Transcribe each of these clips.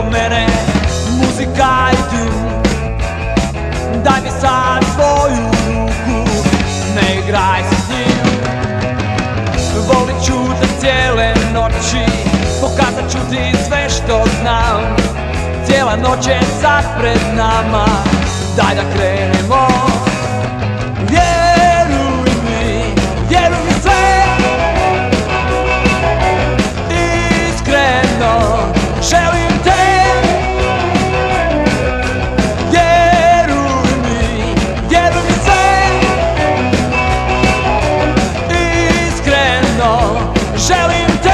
preko mene Muzika i dum Daj mi sad svoju ruku Ne igraj se s njim. Volit ću te cijele noći Pokazat ću ti sve što znam. Cijela noć je sad pred nama Daj da krenemo. Želim te.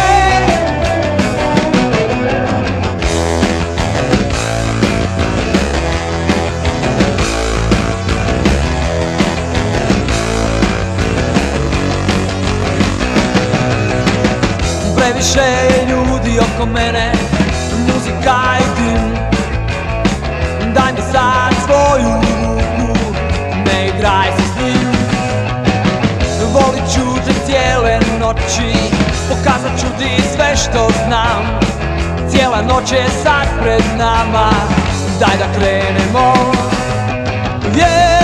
Previše je ljudi oko mene Muzika i dim Daj mi sad svoju ruku Ne igraj se s njim. Volit ću te cijele noći što znam. Cijela noć je sad pred nama. Daj da krenemo. Vjeruj